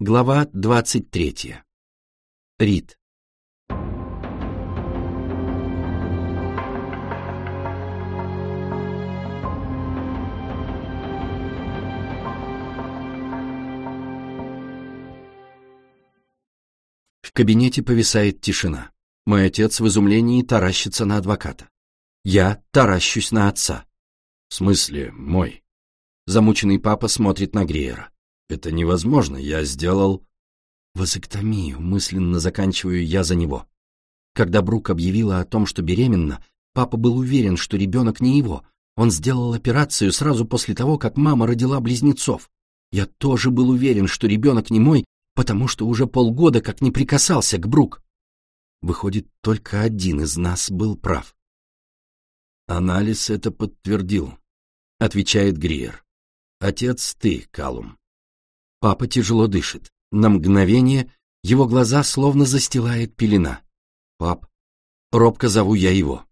Глава 23. Рид. В кабинете повисает тишина. Мой отец в изумлении таращится на адвоката. Я таращусь на отца. В смысле, мой? Замученный папа смотрит на Греера. Это невозможно, я сделал... Вазоктомию мысленно заканчиваю я за него. Когда Брук объявила о том, что беременна, папа был уверен, что ребенок не его. Он сделал операцию сразу после того, как мама родила близнецов. Я тоже был уверен, что ребенок не мой, потому что уже полгода как не прикасался к Брук. Выходит, только один из нас был прав. Анализ это подтвердил, отвечает Гриер. Отец ты, Калум. Папа тяжело дышит. На мгновение его глаза словно застилает пелена. «Пап». Робко зову я его.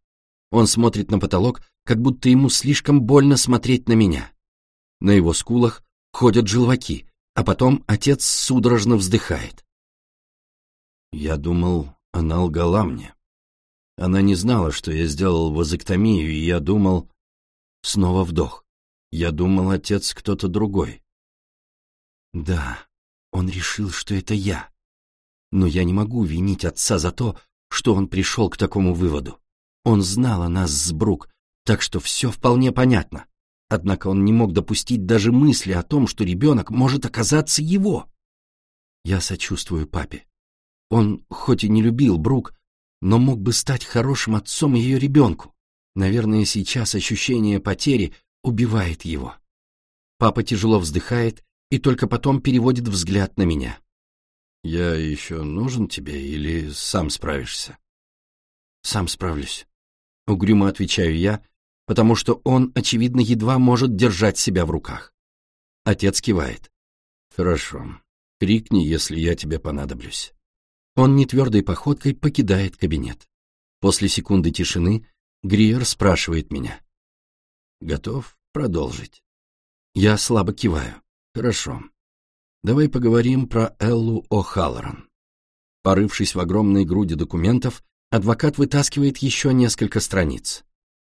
Он смотрит на потолок, как будто ему слишком больно смотреть на меня. На его скулах ходят желваки, а потом отец судорожно вздыхает. Я думал, она лгала мне. Она не знала, что я сделал вазоктомию, и я думал... Снова вдох. Я думал, отец кто-то другой. Да, он решил, что это я. Но я не могу винить отца за то, что он пришел к такому выводу. Он знал о нас с Брук, так что все вполне понятно. Однако он не мог допустить даже мысли о том, что ребенок может оказаться его. Я сочувствую папе. Он хоть и не любил Брук, но мог бы стать хорошим отцом ее ребенку. Наверное, сейчас ощущение потери убивает его. Папа тяжело вздыхает и только потом переводит взгляд на меня. «Я еще нужен тебе или сам справишься?» «Сам справлюсь», — угрюмо отвечаю я, потому что он, очевидно, едва может держать себя в руках. Отец кивает. «Хорошо. Крикни, если я тебе понадоблюсь». Он нетвердой походкой покидает кабинет. После секунды тишины Гриер спрашивает меня. «Готов продолжить?» Я слабо киваю. Хорошо. Давай поговорим про Эллу О'Халлоран. Порывшись в огромной груди документов, адвокат вытаскивает еще несколько страниц.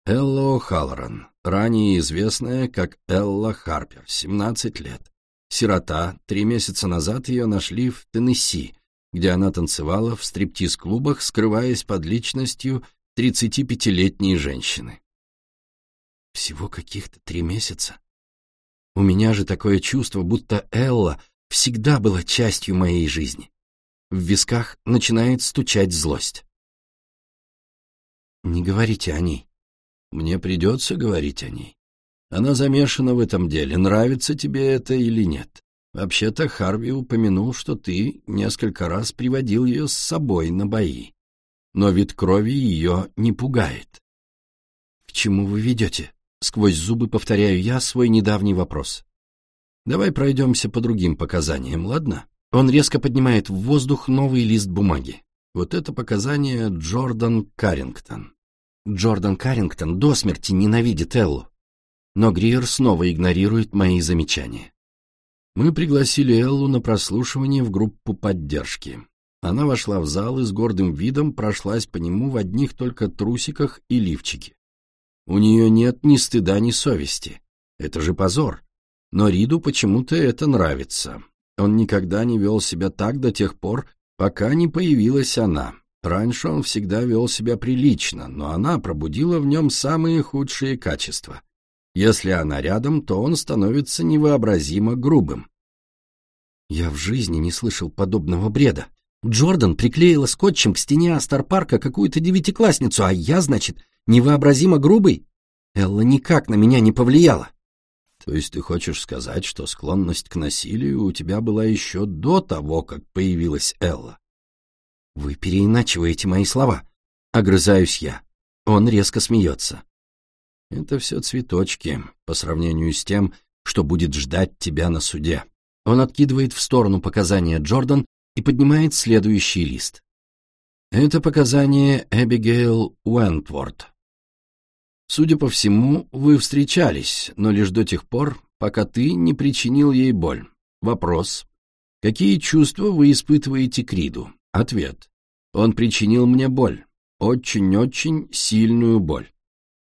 Элла О'Халлоран, ранее известная как Элла Харпер, 17 лет. Сирота, три месяца назад ее нашли в Теннесси, где она танцевала в стриптиз-клубах, скрываясь под личностью 35-летней женщины. Всего каких-то три месяца. У меня же такое чувство, будто Элла всегда была частью моей жизни. В висках начинает стучать злость. Не говорите о ней. Мне придется говорить о ней. Она замешана в этом деле, нравится тебе это или нет. Вообще-то Харви упомянул, что ты несколько раз приводил ее с собой на бои. Но вид крови ее не пугает. К чему вы ведете? Сквозь зубы повторяю я свой недавний вопрос. Давай пройдемся по другим показаниям, ладно? Он резко поднимает в воздух новый лист бумаги. Вот это показание Джордан Каррингтон. Джордан Каррингтон до смерти ненавидит Эллу. Но Гриер снова игнорирует мои замечания. Мы пригласили Эллу на прослушивание в группу поддержки. Она вошла в зал и с гордым видом прошлась по нему в одних только трусиках и лифчике. У нее нет ни стыда, ни совести. Это же позор. Но Риду почему-то это нравится. Он никогда не вел себя так до тех пор, пока не появилась она. Раньше он всегда вел себя прилично, но она пробудила в нем самые худшие качества. Если она рядом, то он становится невообразимо грубым. Я в жизни не слышал подобного бреда. Джордан приклеила скотчем к стене Астар-парка какую-то девятиклассницу, а я, значит, невообразимо грубый? Элла никак на меня не повлияла. То есть ты хочешь сказать, что склонность к насилию у тебя была еще до того, как появилась Элла? Вы переиначиваете мои слова. Огрызаюсь я. Он резко смеется. Это все цветочки по сравнению с тем, что будет ждать тебя на суде. Он откидывает в сторону показания Джордан и поднимает следующий лист. Это показание Эбигейл Уэнтворд. Судя по всему, вы встречались, но лишь до тех пор, пока ты не причинил ей боль. Вопрос. Какие чувства вы испытываете к Риду? Ответ. Он причинил мне боль. Очень-очень сильную боль.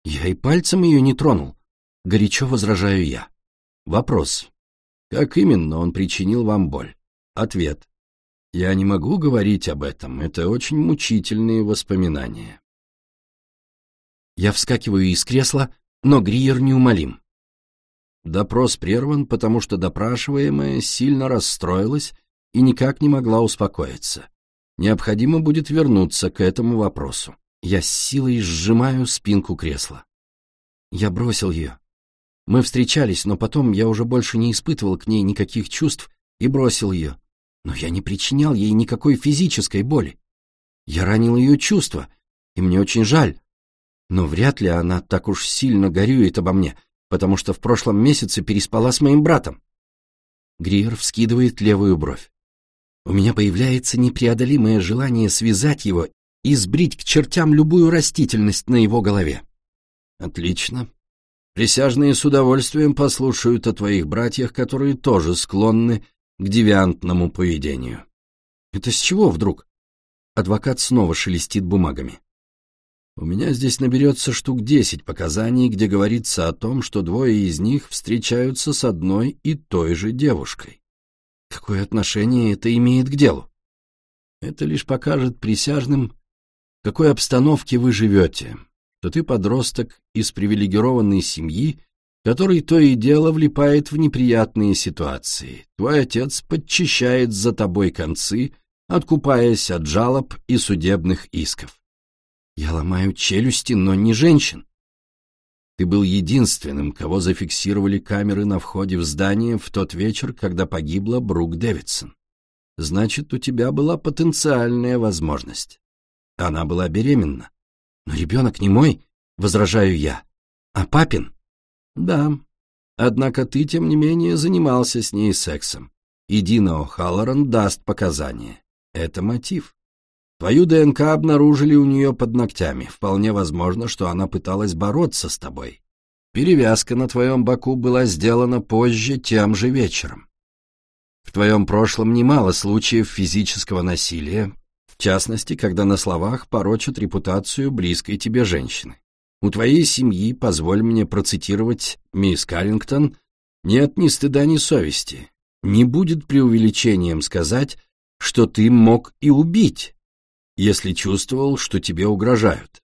Я и пальцем ее не тронул. Горячо возражаю я. Вопрос. Как именно он причинил вам боль? Ответ. Я не могу говорить об этом, это очень мучительные воспоминания. Я вскакиваю из кресла, но Гриер неумолим. Допрос прерван, потому что допрашиваемая сильно расстроилась и никак не могла успокоиться. Необходимо будет вернуться к этому вопросу. Я с силой сжимаю спинку кресла. Я бросил ее. Мы встречались, но потом я уже больше не испытывал к ней никаких чувств и бросил ее. Но я не причинял ей никакой физической боли. Я ранил ее чувства, и мне очень жаль. Но вряд ли она так уж сильно горюет обо мне, потому что в прошлом месяце переспала с моим братом. Гриер вскидывает левую бровь. У меня появляется непреодолимое желание связать его и сбрить к чертям любую растительность на его голове. Отлично. Присяжные с удовольствием послушают о твоих братьях, которые тоже склонны к девиантному поведению. Это с чего вдруг? Адвокат снова шелестит бумагами. У меня здесь наберется штук десять показаний, где говорится о том, что двое из них встречаются с одной и той же девушкой. Какое отношение это имеет к делу? Это лишь покажет присяжным, в какой обстановке вы живете, что ты подросток из привилегированной семьи, который то и дело влипает в неприятные ситуации. Твой отец подчищает за тобой концы, откупаясь от жалоб и судебных исков. Я ломаю челюсти, но не женщин. Ты был единственным, кого зафиксировали камеры на входе в здание в тот вечер, когда погибла Брук Дэвидсон. Значит, у тебя была потенциальная возможность. Она была беременна. Но ребенок не мой, возражаю я, а папин. Да, однако ты, тем не менее, занимался с ней сексом. И Дина О'Халлоран даст показания. Это мотив. Твою ДНК обнаружили у нее под ногтями. Вполне возможно, что она пыталась бороться с тобой. Перевязка на твоем боку была сделана позже, тем же вечером. В твоем прошлом немало случаев физического насилия, в частности, когда на словах порочат репутацию близкой тебе женщины. У твоей семьи, позволь мне процитировать мисс Каррингтон, нет ни стыда, ни совести. Не будет преувеличением сказать, что ты мог и убить если чувствовал, что тебе угрожают.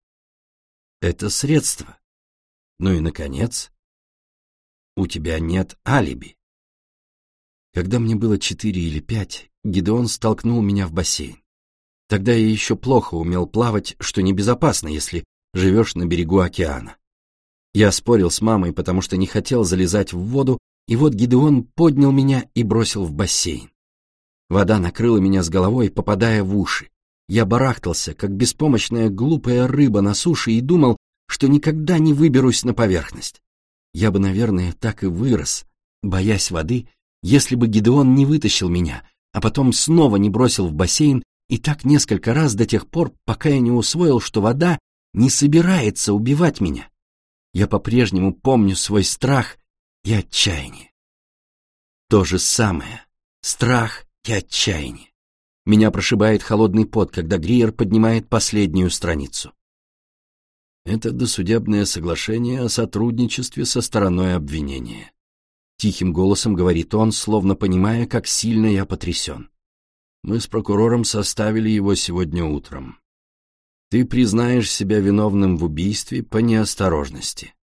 Это средство. Ну и, наконец, у тебя нет алиби. Когда мне было четыре или пять, Гидеон столкнул меня в бассейн. Тогда я еще плохо умел плавать, что небезопасно, если живешь на берегу океана. Я спорил с мамой, потому что не хотел залезать в воду, и вот Гидеон поднял меня и бросил в бассейн. Вода накрыла меня с головой, попадая в уши. Я барахтался, как беспомощная глупая рыба на суше, и думал, что никогда не выберусь на поверхность. Я бы, наверное, так и вырос, боясь воды, если бы Гидеон не вытащил меня, а потом снова не бросил в бассейн, и так несколько раз до тех пор, пока я не усвоил, что вода не собирается убивать меня. Я по-прежнему помню свой страх и отчаяние. То же самое — страх и отчаяние. Меня прошибает холодный пот, когда Гриер поднимает последнюю страницу. Это досудебное соглашение о сотрудничестве со стороной обвинения. Тихим голосом говорит он, словно понимая, как сильно я потрясен. Мы с прокурором составили его сегодня утром. Ты признаешь себя виновным в убийстве по неосторожности.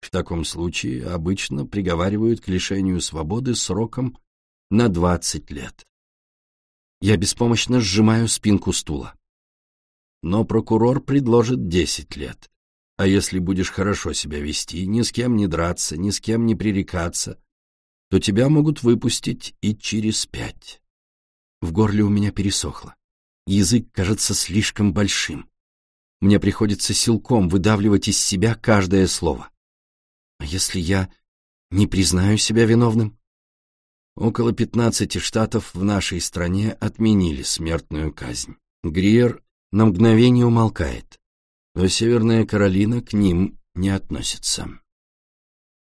В таком случае обычно приговаривают к лишению свободы сроком на 20 лет. Я беспомощно сжимаю спинку стула. Но прокурор предложит десять лет. А если будешь хорошо себя вести, ни с кем не драться, ни с кем не пререкаться, то тебя могут выпустить и через пять. В горле у меня пересохло. Язык кажется слишком большим. Мне приходится силком выдавливать из себя каждое слово. А если я не признаю себя виновным? Около 15 штатов в нашей стране отменили смертную казнь. Гриер на мгновение умолкает, но Северная Каролина к ним не относится.